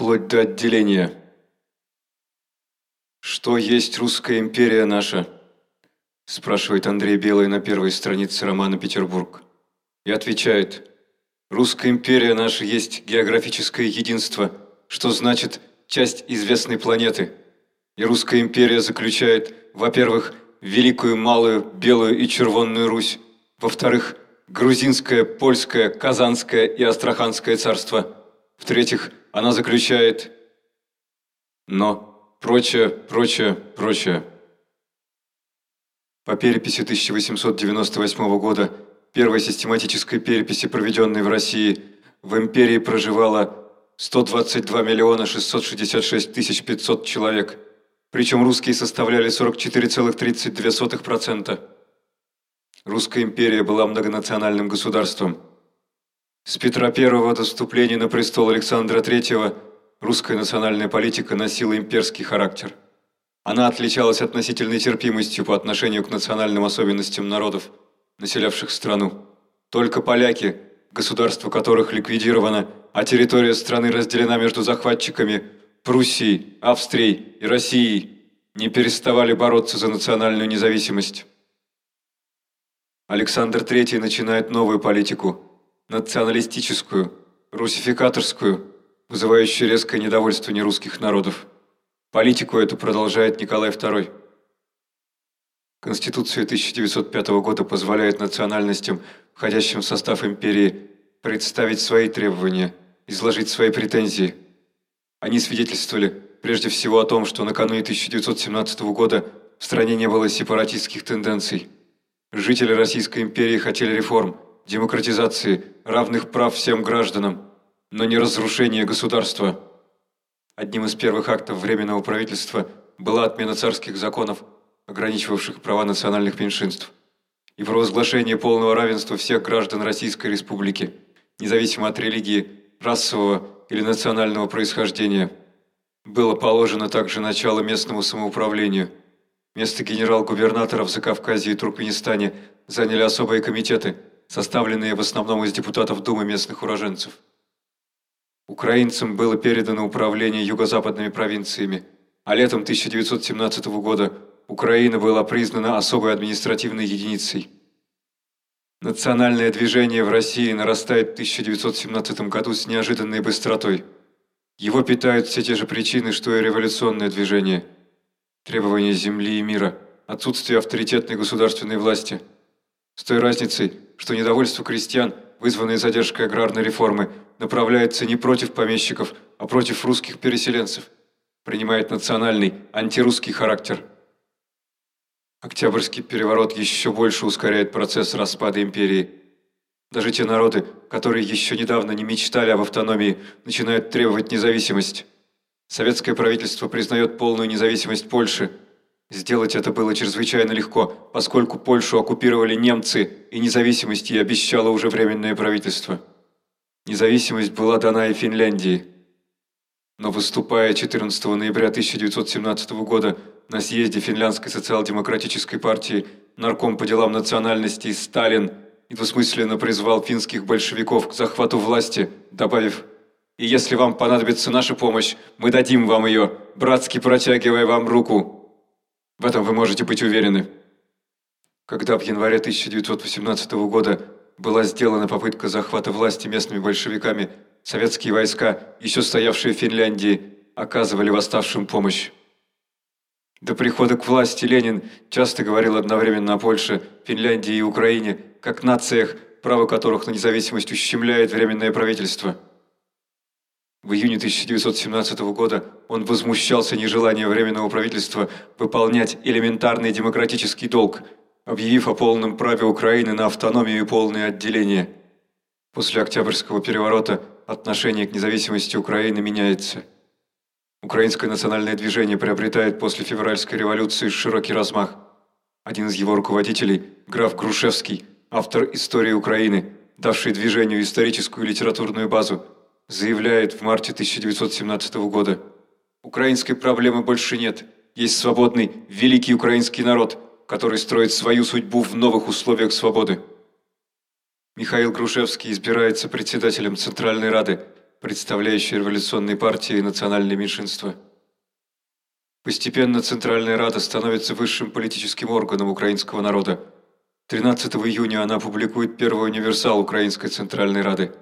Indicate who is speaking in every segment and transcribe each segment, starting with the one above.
Speaker 1: вплоть до отделения. «Что есть русская империя наша?» спрашивает Андрей Белый на первой странице романа «Петербург». И отвечает, «Русская империя наша есть географическое единство, что значит часть известной планеты. И русская империя заключает, во-первых, Великую, Малую, Белую и Червонную Русь, во-вторых, Грузинское, Польское, Казанское и Астраханское царство, в-третьих, она заключает... Но, прочее, прочее, прочее. По переписи 1898 года, первой систематической переписи, проведенной в России, в империи проживало 122 миллиона 666 тысяч 500 человек, причем русские составляли 44,32%. Русская империя была многонациональным государством. С Петра I до вступления на престол Александра III русская национальная политика носила имперский характер. Она отличалась относительной терпимостью по отношению к национальным особенностям народов, населявших страну. Только поляки, государство которых ликвидировано, а территория страны разделена между захватчиками Пруссией, Австрией и Россией, не переставали бороться за национальную независимость. Александр III начинает новую политику – националистическую, русификаторскую, вызывающую резкое недовольство нерусских народов. Политику эту продолжает Николай II. Конституция 1905 года позволяет национальностям, входящим в состав империи, представить свои требования, изложить свои претензии. Они свидетельствовали прежде всего о том, что накануне 1917 года в стране не было сепаратистских тенденций. Жители Российской империи хотели реформ, демократизации, равных прав всем гражданам, но не разрушения государства. Одним из первых актов Временного правительства была отмена царских законов, ограничивавших права национальных меньшинств, и провозглашение полного равенства всех граждан Российской Республики, независимо от религии, расового или национального происхождения. Было положено также начало местному самоуправлению – Место генерал-губернатора в Закавказье и Туркменистане заняли особые комитеты, составленные в основном из депутатов Думы местных уроженцев. Украинцам было передано управление юго-западными провинциями, а летом 1917 года Украина была признана особой административной единицей. Национальное движение в России нарастает в 1917 году с неожиданной быстротой. Его питают все те же причины, что и революционное движение – требования земли и мира, отсутствие авторитетной государственной власти. С той разницей, что недовольство крестьян, вызванное задержкой аграрной реформы, направляется не против помещиков, а против русских переселенцев, принимает национальный, антирусский характер. Октябрьский переворот еще больше ускоряет процесс распада империи. Даже те народы, которые еще недавно не мечтали об автономии, начинают требовать независимость. Советское правительство признает полную независимость Польши. Сделать это было чрезвычайно легко, поскольку Польшу оккупировали немцы, и независимость ей обещало уже Временное правительство. Независимость была дана и Финляндии. Но выступая 14 ноября 1917 года на съезде Финляндской социал-демократической партии нарком по делам национальностей Сталин недвусмысленно призвал финских большевиков к захвату власти, добавив и если вам понадобится наша помощь, мы дадим вам ее, братски протягивая вам руку. В этом вы можете быть уверены. Когда в январе 1918 года была сделана попытка захвата власти местными большевиками, советские войска, еще стоявшие в Финляндии, оказывали восставшим помощь. До прихода к власти Ленин часто говорил одновременно о Польше, Финляндии и Украине, как нациях, право которых на независимость ущемляет Временное правительство – в июне 1917 года он возмущался нежеланием Временного правительства выполнять элементарный демократический долг, объявив о полном праве Украины на автономию и полное отделение. После Октябрьского переворота отношение к независимости Украины меняется. Украинское национальное движение приобретает после февральской революции широкий размах. Один из его руководителей, граф Грушевский, автор «Истории Украины», давший движению историческую и литературную базу, заявляет в марте 1917 года. Украинской проблемы больше нет. Есть свободный, великий украинский народ, который строит свою судьбу в новых условиях свободы. Михаил Грушевский избирается председателем Центральной Рады, представляющие революционные партии и национальные меньшинства. Постепенно Центральная Рада становится высшим политическим органом украинского народа. 13 июня она публикует первый универсал Украинской Центральной Рады.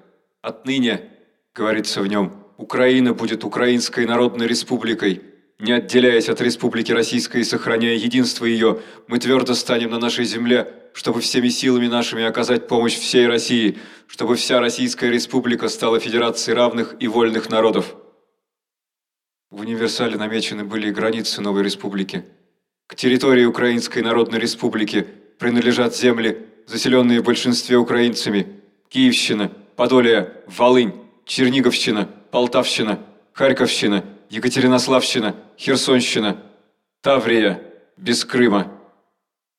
Speaker 1: «Отныне, — говорится в нем, — Украина будет Украинской Народной Республикой. Не отделяясь от Республики Российской и сохраняя единство ее, мы твердо станем на нашей земле, чтобы всеми силами нашими оказать помощь всей России, чтобы вся Российская Республика стала федерацией равных и вольных народов». В универсале намечены были границы новой республики. К территории Украинской Народной Республики принадлежат земли, заселенные в большинстве украинцами, Киевщина, Подолье, Волынь, Черниговщина, Полтавщина, Харьковщина, Екатеринославщина, Херсонщина, Таврия, без Крыма.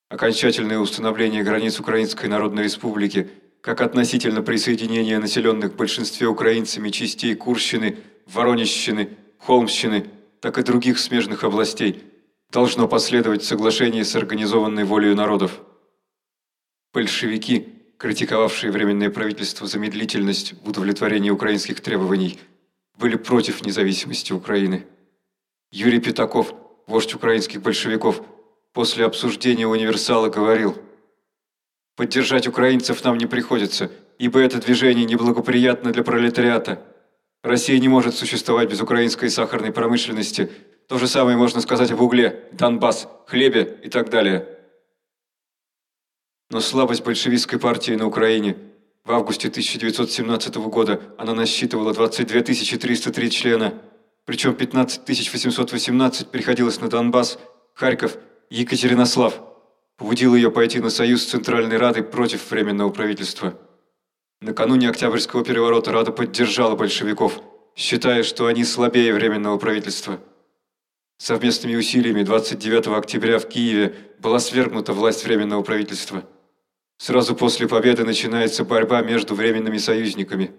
Speaker 1: Окончательное установление границ Украинской Народной Республики как относительно присоединения населенных в большинстве украинцами частей Курщины, Воронежщины, Холмщины, так и других смежных областей должно последовать соглашение с организованной волей народов. Большевики, критиковавшие Временное правительство за медлительность в удовлетворении украинских требований, были против независимости Украины. Юрий Пятаков, вождь украинских большевиков, после обсуждения универсала говорил «Поддержать украинцев нам не приходится, ибо это движение неблагоприятно для пролетариата. Россия не может существовать без украинской сахарной промышленности. То же самое можно сказать об угле, Донбасс, хлебе и так далее». Но слабость большевистской партии на Украине – в августе 1917 года она насчитывала 22 303 члена, причем 15 818 приходилось на Донбасс, Харьков Екатеринослав. Побудил ее пойти на союз с Центральной Радой против Временного правительства. Накануне Октябрьского переворота Рада поддержала большевиков, считая, что они слабее Временного правительства. Совместными усилиями 29 октября в Киеве была свергнута власть Временного правительства – Сразу после победы начинается борьба между временными союзниками.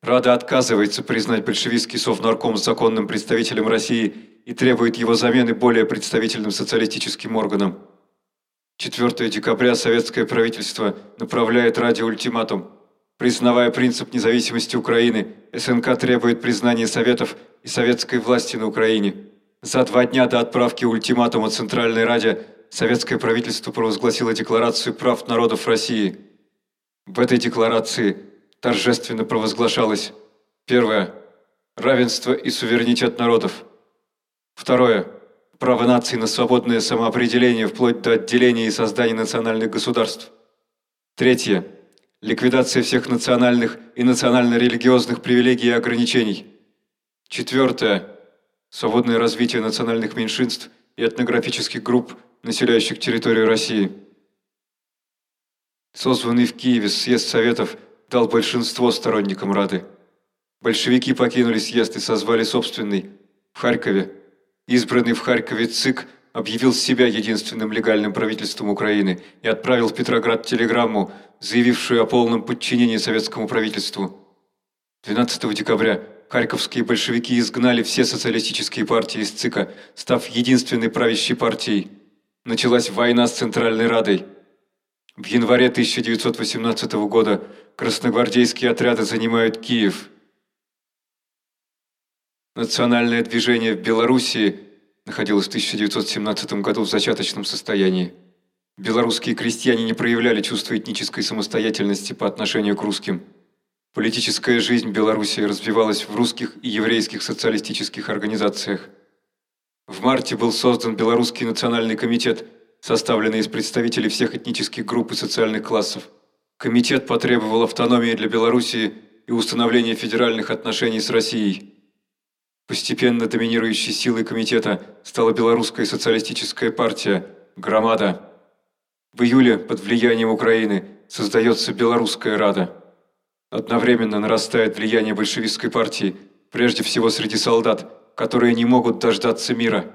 Speaker 1: Рада отказывается признать большевистский совнарком законным представителем России и требует его замены более представительным социалистическим органом. 4 декабря советское правительство направляет Раде ультиматум. Признавая принцип независимости Украины, СНК требует признания Советов и советской власти на Украине. За два дня до отправки ультиматума Центральной Раде советское правительство провозгласило Декларацию прав народов России. В этой декларации торжественно провозглашалось первое – равенство и суверенитет народов, второе – право наций на свободное самоопределение вплоть до отделения и создания национальных государств, третье – ликвидация всех национальных и национально-религиозных привилегий и ограничений, четвертое – свободное развитие национальных меньшинств и этнографических групп – населяющих территорию России. Созванный в Киеве съезд Советов дал большинство сторонникам Рады. Большевики покинули съезд и созвали собственный в Харькове. Избранный в Харькове ЦИК объявил себя единственным легальным правительством Украины и отправил в Петроград телеграмму, заявившую о полном подчинении советскому правительству. 12 декабря харьковские большевики изгнали все социалистические партии из ЦИКа, став единственной правящей партией – началась война с Центральной Радой. В январе 1918 года красногвардейские отряды занимают Киев. Национальное движение в Белоруссии находилось в 1917 году в зачаточном состоянии. Белорусские крестьяне не проявляли чувства этнической самостоятельности по отношению к русским. Политическая жизнь Белоруссии развивалась в русских и еврейских социалистических организациях. В марте был создан Белорусский национальный комитет, составленный из представителей всех этнических групп и социальных классов. Комитет потребовал автономии для Белоруссии и установления федеральных отношений с Россией. Постепенно доминирующей силой комитета стала Белорусская социалистическая партия «Громада». В июле под влиянием Украины создается Белорусская Рада. Одновременно нарастает влияние большевистской партии, прежде всего среди солдат – которые не могут дождаться мира.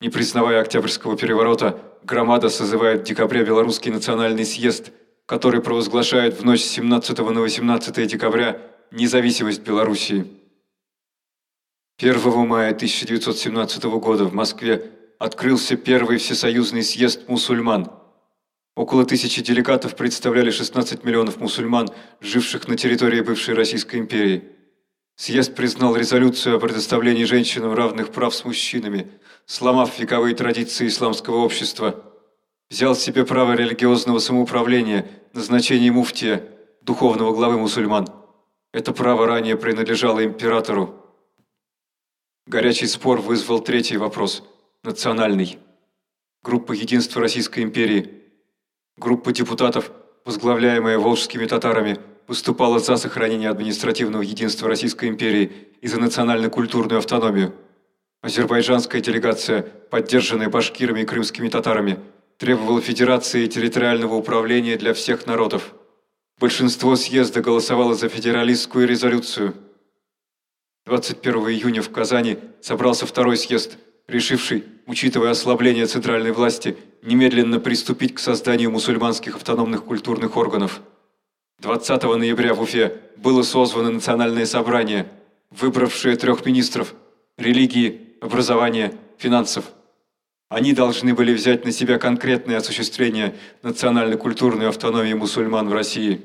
Speaker 1: Не признавая Октябрьского переворота, Громада созывает в декабре Белорусский национальный съезд, который провозглашает в ночь с 17 на 18 декабря независимость Белоруссии. 1 мая 1917 года в Москве открылся первый всесоюзный съезд мусульман. Около тысячи делегатов представляли 16 миллионов мусульман, живших на территории бывшей Российской империи. Съезд признал резолюцию о предоставлении женщинам равных прав с мужчинами, сломав вековые традиции исламского общества. Взял себе право религиозного самоуправления, назначение муфтия, духовного главы мусульман. Это право ранее принадлежало императору. Горячий спор вызвал третий вопрос – национальный. Группа единства Российской империи. Группа депутатов, возглавляемая волжскими татарами – выступала за сохранение административного единства Российской империи и за национально-культурную автономию. Азербайджанская делегация, поддержанная башкирами и крымскими татарами, требовала федерации и территориального управления для всех народов. Большинство съезда голосовало за федералистскую резолюцию. 21 июня в Казани собрался второй съезд, решивший, учитывая ослабление центральной власти, немедленно приступить к созданию мусульманских автономных культурных органов – 20 ноября в Уфе было созвано национальное собрание, выбравшее трех министров – религии, образования, финансов. Они должны были взять на себя конкретное осуществление национально-культурной автономии мусульман в России.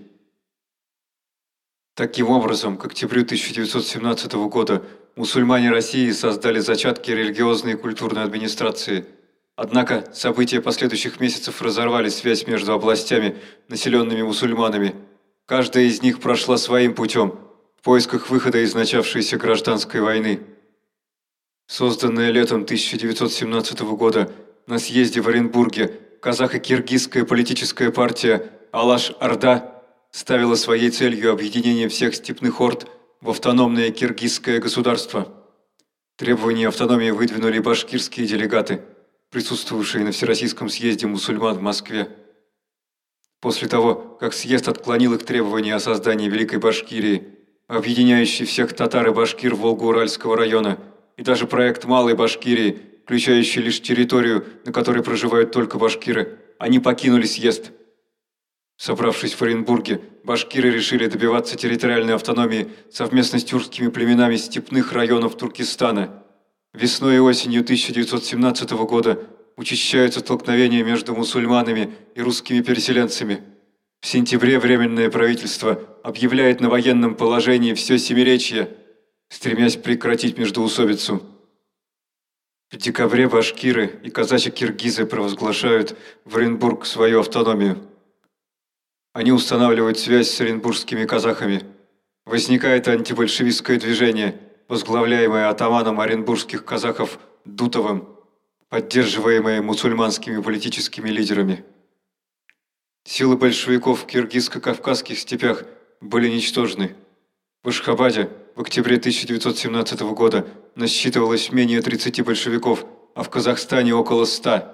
Speaker 1: Таким образом, к октябрю 1917 года мусульмане России создали зачатки религиозной и культурной администрации. Однако события последующих месяцев разорвали связь между областями, населенными мусульманами – Каждая из них прошла своим путем, в поисках выхода из начавшейся гражданской войны. Созданная летом 1917 года на съезде в Оренбурге казахо-киргизская политическая партия Алаш-Орда ставила своей целью объединение всех степных орд в автономное киргизское государство. Требования автономии выдвинули башкирские делегаты, присутствовавшие на Всероссийском съезде мусульман в Москве. После того, как съезд отклонил их требования о создании Великой Башкирии, объединяющей всех татар и башкир Волго-Уральского района, и даже проект Малой Башкирии, включающий лишь территорию, на которой проживают только башкиры, они покинули съезд. Собравшись в Оренбурге, башкиры решили добиваться территориальной автономии совместно с тюркскими племенами степных районов Туркестана. Весной и осенью 1917 года учащаются столкновения между мусульманами и русскими переселенцами. В сентябре Временное правительство объявляет на военном положении все Семиречье, стремясь прекратить междоусобицу. В декабре башкиры и казачи-киргизы провозглашают в Оренбург свою автономию. Они устанавливают связь с оренбургскими казахами. Возникает антибольшевистское движение, возглавляемое атаманом оренбургских казахов Дутовым – поддерживаемые мусульманскими политическими лидерами. Силы большевиков в киргизско-кавказских степях были ничтожны. В Ашхабаде в октябре 1917 года насчитывалось менее 30 большевиков, а в Казахстане около 100.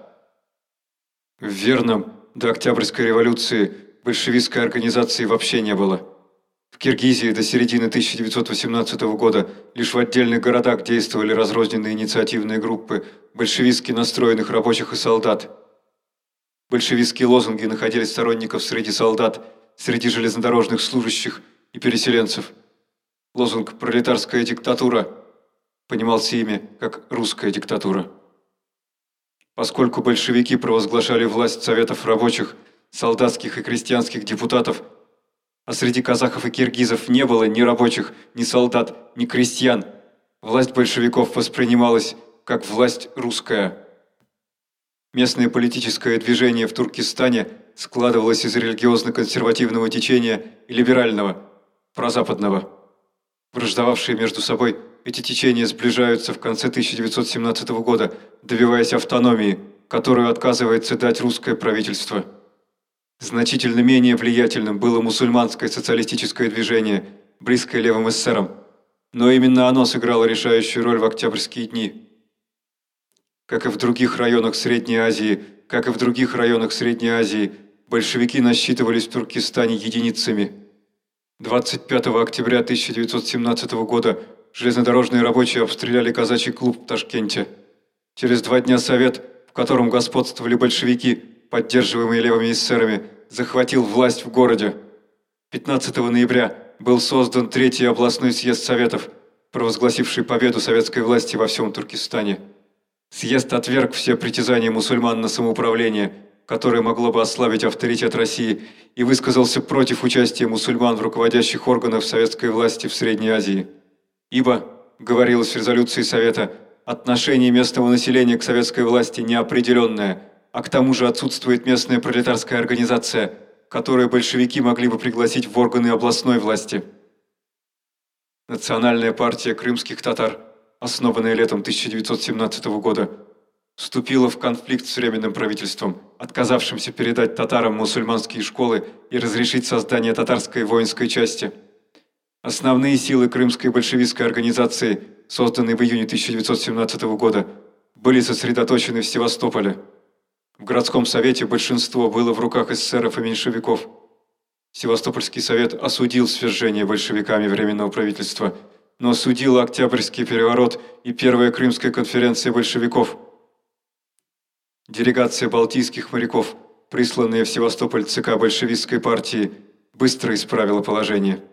Speaker 1: В Верном до Октябрьской революции большевистской организации вообще не было. Киргизии до середины 1918 года лишь в отдельных городах действовали разрозненные инициативные группы большевистски настроенных рабочих и солдат. Большевистские лозунги находили сторонников среди солдат, среди железнодорожных служащих и переселенцев. Лозунг «Пролетарская диктатура» понимался ими как «русская диктатура». Поскольку большевики провозглашали власть советов рабочих, солдатских и крестьянских депутатов – а среди казахов и киргизов не было ни рабочих, ни солдат, ни крестьян. Власть большевиков воспринималась как власть русская. Местное политическое движение в Туркестане складывалось из религиозно-консервативного течения и либерального, прозападного. Враждовавшие между собой, эти течения сближаются в конце 1917 года, добиваясь автономии, которую отказывается дать русское правительство. Значительно менее влиятельным было мусульманское социалистическое движение, близкое левым эсерам, но именно оно сыграло решающую роль в октябрьские дни. Как и в других районах Средней Азии, как и в других районах Средней Азии, большевики насчитывались в Туркестане единицами. 25 октября 1917 года железнодорожные рабочие обстреляли казачий клуб в Ташкенте. Через два дня Совет, в котором господствовали большевики, поддерживаемый левыми эсерами, захватил власть в городе. 15 ноября был создан Третий областной съезд Советов, провозгласивший победу советской власти во всем Туркестане. Съезд отверг все притязания мусульман на самоуправление, которое могло бы ослабить авторитет России, и высказался против участия мусульман в руководящих органах советской власти в Средней Азии. Ибо, говорилось в резолюции Совета, отношение местного населения к советской власти неопределенное, а к тому же отсутствует местная пролетарская организация, которую большевики могли бы пригласить в органы областной власти. Национальная партия крымских татар, основанная летом 1917 года, вступила в конфликт с Временным правительством, отказавшимся передать татарам мусульманские школы и разрешить создание татарской воинской части. Основные силы крымской большевистской организации, созданной в июне 1917 года, были сосредоточены в Севастополе. В городском совете большинство было в руках эсеров и меньшевиков. Севастопольский совет осудил свержение большевиками Временного правительства, но осудил Октябрьский переворот и Первая Крымская конференция большевиков – Делегация балтийских моряков, присланная в Севастополь ЦК большевистской партии, быстро исправила положение.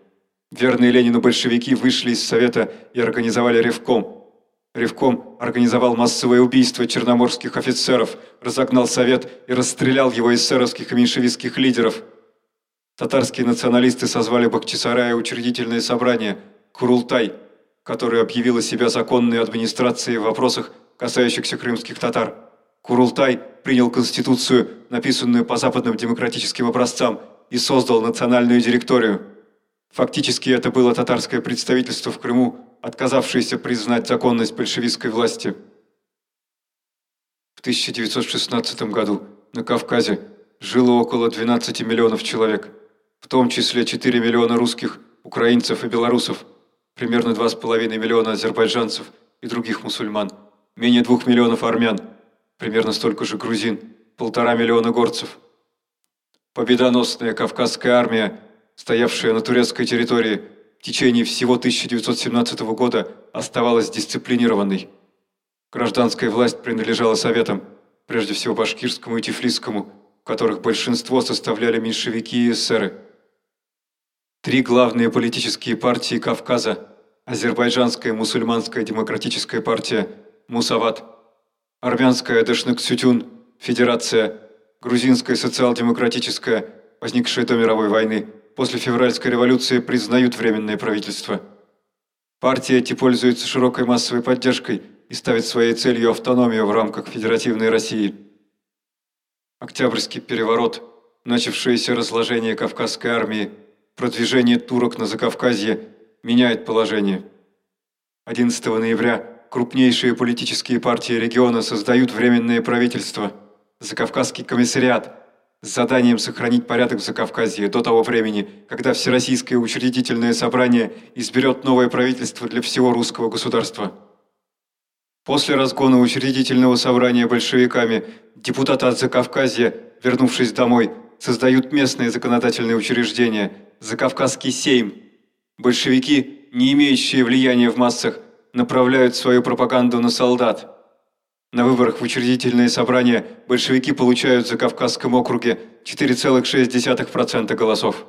Speaker 1: Верные Ленину большевики вышли из Совета и организовали Ревком. Ревком организовал массовое убийство черноморских офицеров, разогнал Совет и расстрелял его эсеровских и меньшевистских лидеров. Татарские националисты созвали Бахчисарая учредительное собрание «Курултай», которое объявило себя законной администрацией в вопросах, касающихся крымских татар. Курултай принял конституцию, написанную по западным демократическим образцам, и создал национальную директорию. Фактически это было татарское представительство в Крыму, отказавшееся признать законность большевистской власти. В 1916 году на Кавказе жило около 12 миллионов человек, в том числе 4 миллиона русских, украинцев и белорусов, примерно 2,5 миллиона азербайджанцев и других мусульман, менее 2 миллионов армян – примерно столько же грузин, полтора миллиона горцев. Победоносная Кавказская армия, стоявшая на турецкой территории в течение всего 1917 года, оставалась дисциплинированной. Гражданская власть принадлежала советам, прежде всего башкирскому и тифлисскому, которых большинство составляли меньшевики и эсеры. Три главные политические партии Кавказа – Азербайджанская мусульманская демократическая партия «Мусават» Армянская Дашнаксютюн, Федерация, Грузинская социал-демократическая, возникшая до мировой войны, после февральской революции признают временное правительство. Партия эти пользуется широкой массовой поддержкой и ставит своей целью автономию в рамках Федеративной России. Октябрьский переворот, начавшееся разложение Кавказской армии, продвижение турок на Закавказье меняет положение. 11 ноября крупнейшие политические партии региона создают временное правительство, Закавказский комиссариат, с заданием сохранить порядок в Закавказье до того времени, когда Всероссийское учредительное собрание изберет новое правительство для всего русского государства. После разгона учредительного собрания большевиками депутаты от Закавказья, вернувшись домой, создают местные законодательные учреждения, Закавказский сейм. Большевики, не имеющие влияния в массах, направляют свою пропаганду на солдат. На выборах в учредительное собрание большевики получают за Кавказском округе 4,6% голосов.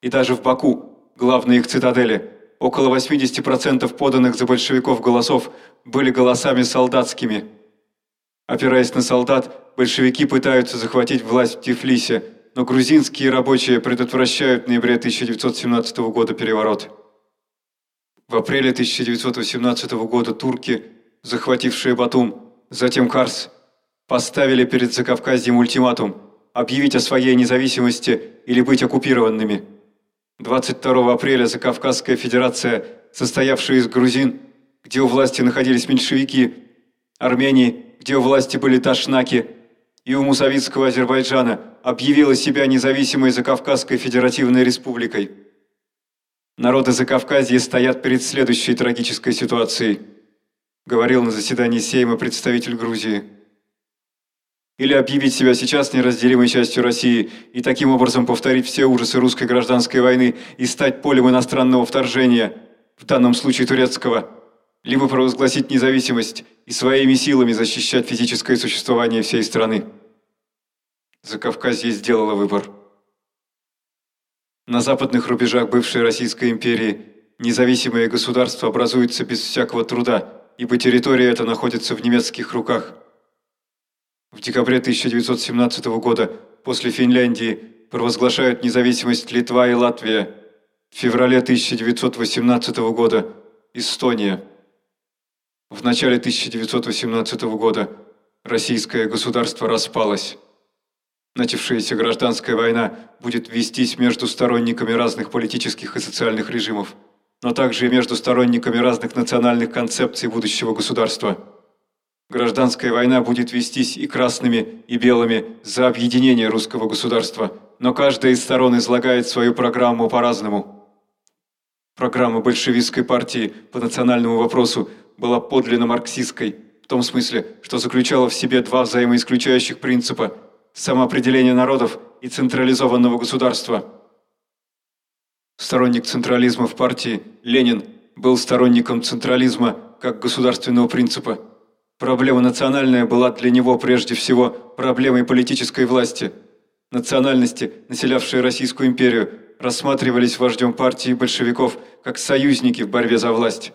Speaker 1: И даже в Баку, главной их цитадели, около 80% поданных за большевиков голосов были голосами солдатскими. Опираясь на солдат, большевики пытаются захватить власть в Тифлисе, но грузинские рабочие предотвращают в ноябре 1917 года переворот. В апреле 1918 года турки, захватившие Батум, затем Карс, поставили перед Закавказьем ультиматум объявить о своей независимости или быть оккупированными. 22 апреля Закавказская Федерация, состоявшая из грузин, где у власти находились меньшевики, Армении, где у власти были ташнаки, и у Мусавитского Азербайджана, объявила себя независимой Закавказской Федеративной Республикой. Народы Закавказья стоят перед следующей трагической ситуацией, говорил на заседании Сейма представитель Грузии. Или объявить себя сейчас неразделимой частью России и таким образом повторить все ужасы русской гражданской войны и стать полем иностранного вторжения, в данном случае турецкого, либо провозгласить независимость и своими силами защищать физическое существование всей страны. Закавказье сделало выбор. На западных рубежах бывшей Российской империи независимое государство образуется без всякого труда, ибо территория эта находится в немецких руках. В декабре 1917 года после Финляндии провозглашают независимость Литва и Латвия. В феврале 1918 года Эстония. В начале 1918 года российское государство распалось. Начавшаяся гражданская война будет вестись между сторонниками разных политических и социальных режимов, но также и между сторонниками разных национальных концепций будущего государства. Гражданская война будет вестись и красными, и белыми за объединение русского государства, но каждая из сторон излагает свою программу по-разному. Программа большевистской партии по национальному вопросу была подлинно марксистской, в том смысле, что заключала в себе два взаимоисключающих принципа – самоопределения народов и централизованного государства. Сторонник централизма в партии Ленин был сторонником централизма как государственного принципа. Проблема национальная была для него прежде всего проблемой политической власти. Национальности, населявшие Российскую империю, рассматривались вождем партии большевиков как союзники в борьбе за власть.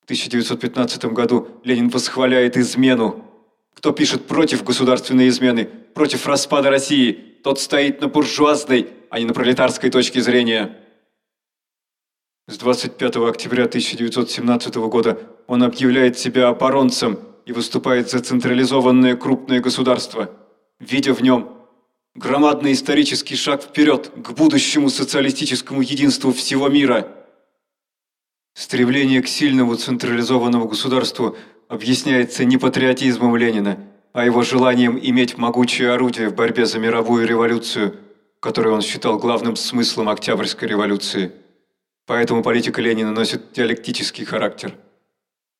Speaker 1: В 1915 году Ленин восхваляет измену. Кто пишет против государственной измены, против распада России, тот стоит на буржуазной, а не на пролетарской точке зрения. С 25 октября 1917 года он объявляет себя оборонцем и выступает за централизованное крупное государство, видя в нем громадный исторический шаг вперед к будущему социалистическому единству всего мира. Стремление к сильному централизованному государству объясняется не патриотизмом Ленина, а его желанием иметь могучее орудие в борьбе за мировую революцию, которую он считал главным смыслом Октябрьской революции. Поэтому политика Ленина носит диалектический характер.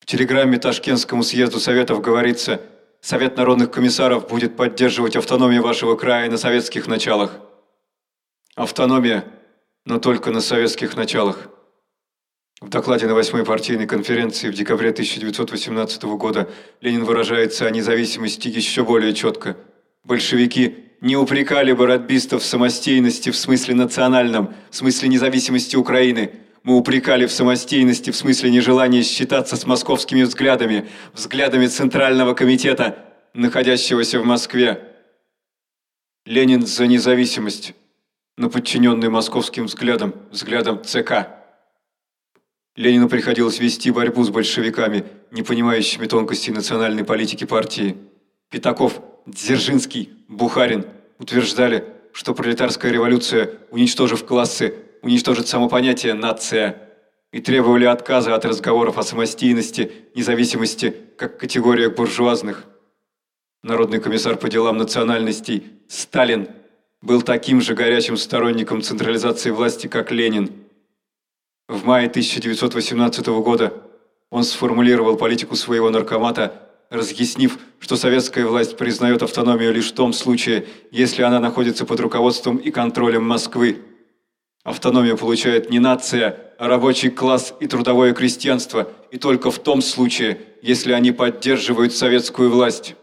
Speaker 1: В телеграмме Ташкентскому съезду Советов говорится «Совет народных комиссаров будет поддерживать автономию вашего края на советских началах». Автономия, но только на советских началах. В докладе на восьмой партийной конференции в декабре 1918 года Ленин выражается о независимости еще более четко. Большевики не упрекали бы радбистов в самостейности в смысле национальном, в смысле независимости Украины. Мы упрекали в самостейности в смысле нежелания считаться с московскими взглядами, взглядами Центрального комитета, находящегося в Москве. Ленин за независимость, но подчиненный московским взглядам, взглядам ЦК. Ленину приходилось вести борьбу с большевиками, не понимающими тонкостей национальной политики партии. Пятаков, Дзержинский, Бухарин утверждали, что пролетарская революция, уничтожив классы, уничтожит само понятие «нация» и требовали отказа от разговоров о самостийности, независимости как категориях буржуазных. Народный комиссар по делам национальностей Сталин был таким же горячим сторонником централизации власти, как Ленин – в мае 1918 года он сформулировал политику своего наркомата, разъяснив, что советская власть признает автономию лишь в том случае, если она находится под руководством и контролем Москвы. Автономию получает не нация, а рабочий класс и трудовое крестьянство, и только в том случае, если они поддерживают советскую власть.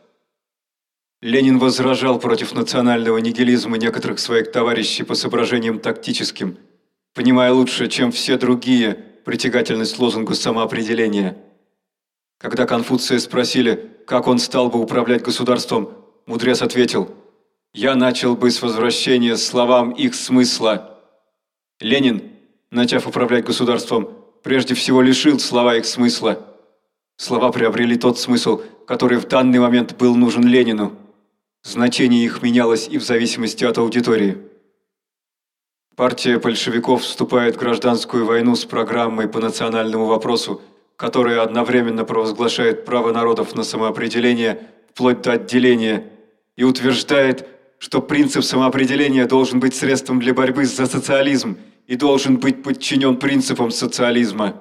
Speaker 1: Ленин возражал против национального нигилизма некоторых своих товарищей по соображениям тактическим – понимая лучше, чем все другие, притягательность лозунгу самоопределения. Когда Конфуция спросили, как он стал бы управлять государством, мудрец ответил, «Я начал бы с возвращения словам их смысла». Ленин, начав управлять государством, прежде всего лишил слова их смысла. Слова приобрели тот смысл, который в данный момент был нужен Ленину. Значение их менялось и в зависимости от аудитории. Партия большевиков вступает в гражданскую войну с программой по национальному вопросу, которая одновременно провозглашает право народов на самоопределение вплоть до отделения и утверждает, что принцип самоопределения должен быть средством для борьбы за социализм и должен быть подчинен принципам социализма.